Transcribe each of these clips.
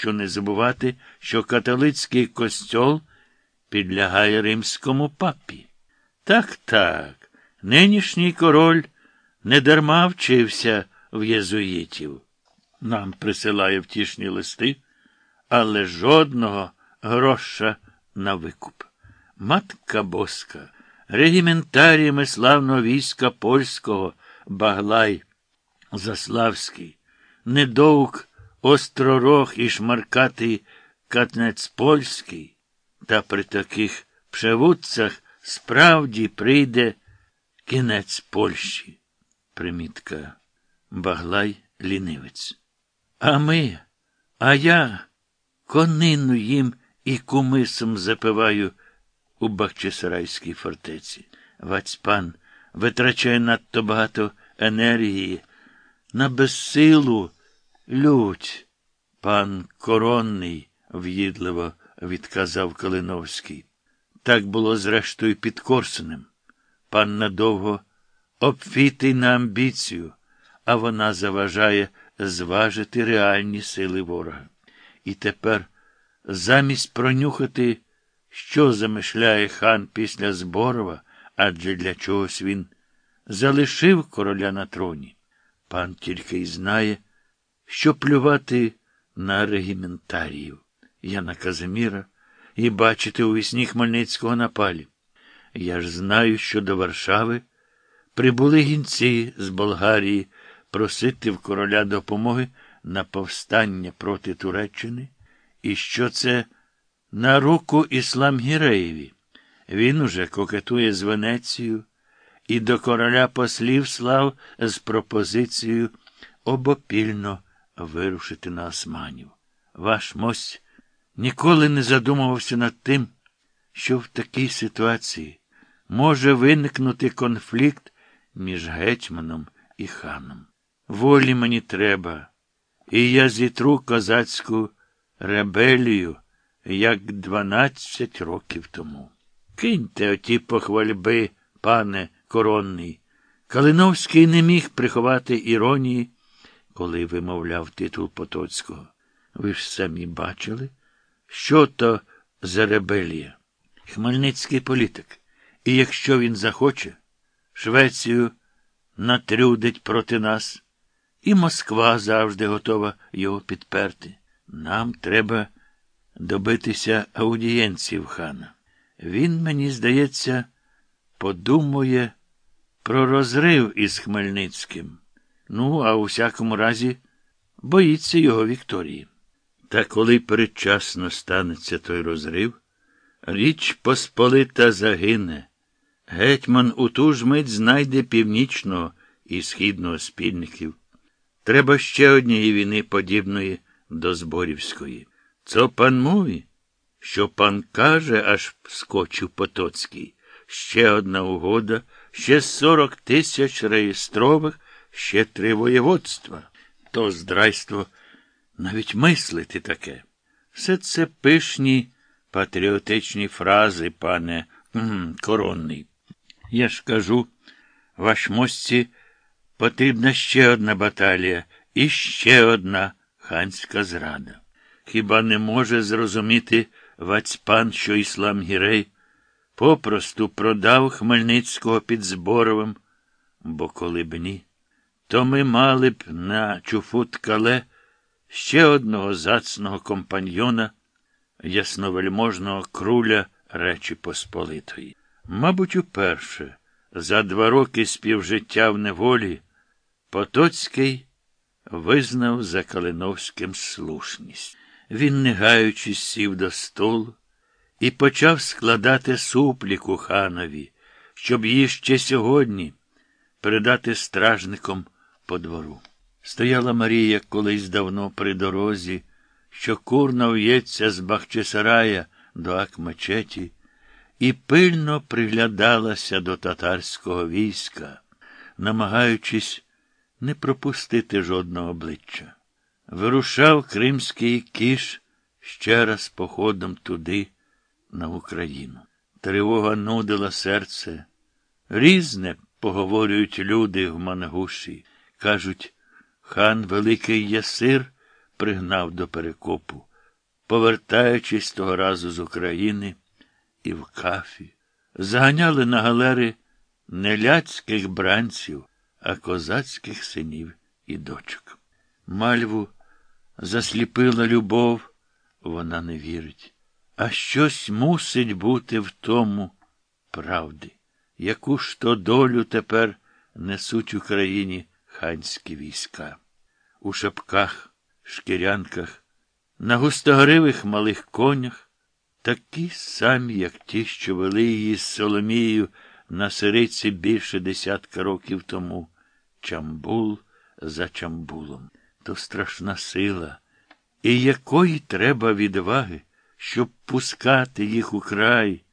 що не забувати, що католицький костьол підлягає римському папі. Так, так, нинішній король недарма вчився в єзуїтів. Нам присилає втішні листи, але жодного гроша на викуп. Матка Боска, регіментаріями славного війська польського Баглай, Заславський, недовг остророг і шмаркатий катнець польський, та при таких пшевудцях справді прийде кінець Польщі. Примітка. Баглай лінивець. А ми, а я конину їм і кумисом запиваю у Бахчисарайській фортеці. Вацьпан витрачає надто багато енергії на безсилу лють. Пан коронний, в'їдливо відказав Калиновський. Так було, зрештою, під Корсунем. Пан надовго обфітий на амбіцію, а вона заважає зважити реальні сили ворога. І тепер, замість пронюхати, що замишляє хан після Зборова, адже для чогось він залишив короля на троні. Пан тільки й знає, що плювати на регіментарію, Яна Казиміра і бачити у вісні Хмельницького напалі. Я ж знаю, що до Варшави прибули гінці з Болгарії просити в короля допомоги на повстання проти Туреччини, і що це на руку Іслам Гіреєві. Він уже кокетує з Венецією і до короля послів слав з пропозицією обопільно вирушити на османів. Ваш мость ніколи не задумувався над тим, що в такій ситуації може виникнути конфлікт між гетьманом і ханом. Волі мені треба, і я зітру козацьку ребелію, як дванадцять років тому. Киньте оті похвальби, пане коронний. Калиновський не міг приховати іронії, коли вимовляв титул Потоцького. Ви ж самі бачили, що то за ребелія? Хмельницький політик. І якщо він захоче, Швецію натрюдить проти нас, і Москва завжди готова його підперти. Нам треба добитися аудієнції в хана. Він, мені здається, подумує про розрив із Хмельницьким. Ну, а у всякому разі, боїться його Вікторії. Та коли передчасно станеться той розрив, річ Посполита загине. Гетьман у ту ж мить знайде північного і східного спільників. Треба ще однієї війни, подібної до Зборівської. Це пан мой, що пан каже, аж скочив Потоцький. Ще одна угода, ще сорок тисяч реєстрових, ще три воєводства. То здрайство навіть мислити таке. Все це пишні патріотичні фрази, пане коронний. Я ж кажу, ваш мості потрібна ще одна баталія і ще одна ханська зрада. Хіба не може зрозуміти Вацьпан, що Іслам Гірей попросту продав Хмельницького під Зборовим, бо коли б ні, то ми мали б на чуфут кале ще одного зацного компаньйона, ясновельможного круля Речі Посполитої. Мабуть, уперше, за два роки співжиття в неволі, Потоцький визнав за Калиновським слушність. Він, не гаючись, сів до столу і почав складати супліку ханові, щоб її ще сьогодні передати стражникам по двору. Стояла Марія колись давно при дорозі, що курна в'ється з Бахчисарая до Акмечеті, і пильно приглядалася до татарського війська, намагаючись не пропустити жодного обличчя. Вирушав кримський кіш ще раз походом туди, на Україну. Тривога нудила серце. Різне поговорюють люди в Мангуші. Кажуть, хан Великий Ясир пригнав до перекопу. повертаючись того разу з України і в кафі, заганяли на галери не ляцьких бранців, а козацьких синів і дочок. Мальву засліпила любов, вона не вірить. А щось мусить бути в тому правди, яку ж то долю тепер несуть Україні ханські війська. У шапках, шкірянках, на густогривих малих конях, такі самі, як ті, що вели її з Соломією на сириці більше десятка років тому, Чамбул за Чамбулом. То страшна сила, і якої треба відваги, щоб пускати їх у край,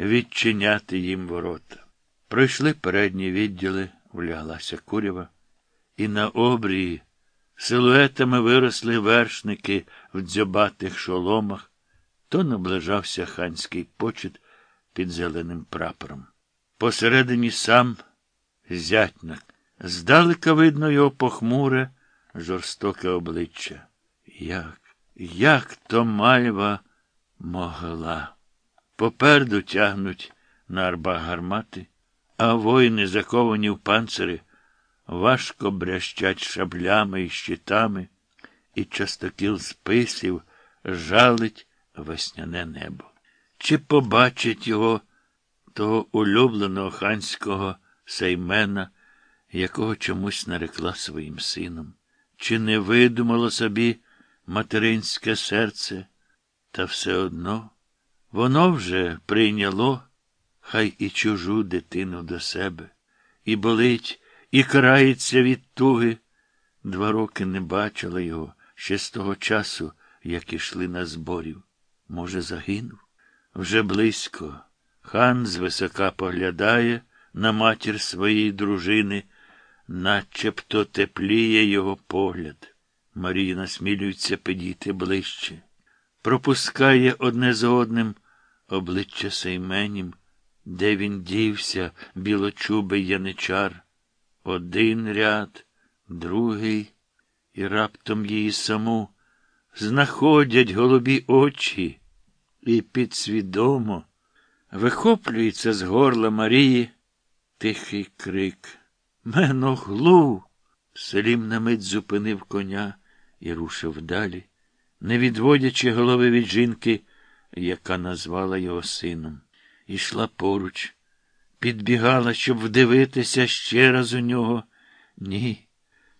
відчиняти їм ворота. Пройшли передні відділи, вляглася курява, і на обрії силуетами виросли вершники в дзьобатих шоломах, то наближався ханський почет під зеленим прапором. Посередині сам зятьник. Здалека видно його похмуре, жорстоке обличчя. Як, як то мальва могла? Попереду тягнуть на арба гармати, а воїни, заковані в панцири, важко брящать шаблями і щитами, і частокіл списів жалить весняне небо. Чи побачить його того улюбленого ханського сеймена, якого чомусь нарекла своїм сином? Чи не видумало собі материнське серце? Та все одно воно вже прийняло хай і чужу дитину до себе, і болить, і карається від туги. Два роки не бачила його ще з того часу, як ішли на зборів. Може, загинув? Вже близько. Хан звисока поглядає на матір своєї дружини, начебто тепліє його погляд. Марія насмілюється підійти ближче. Пропускає одне за одним обличчя Сейменім, де він дівся, білочубий яничар. Один ряд, другий, і раптом її саму знаходять голубі очі, і підсвідомо вихоплюється з горла Марії тихий крик. Меноглу. Селім на мить зупинив коня і рушив далі, не відводячи голови від жінки, яка назвала його сином. Ішла поруч, підбігала, щоб вдивитися ще раз у нього. Ні,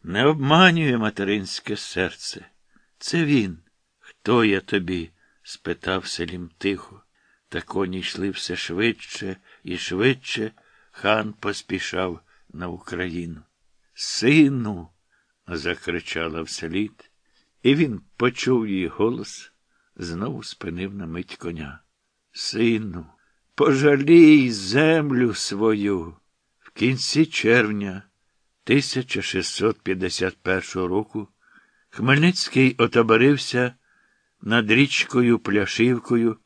не обманює материнське серце. Це він. Хто я тобі? спитав Селім тихо. Та коні йшли все швидше і швидше хан поспішав на Україну. Сину. закричала вслід, і він почув її голос, знову спинив на мить коня. Сину, пожалій землю свою. В кінці червня 1651 року Хмельницький отаборився над річкою Пляшівкою,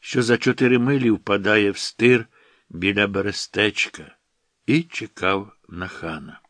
що за чотири милі впадає в стир біля Берестечка, і чекав на хана.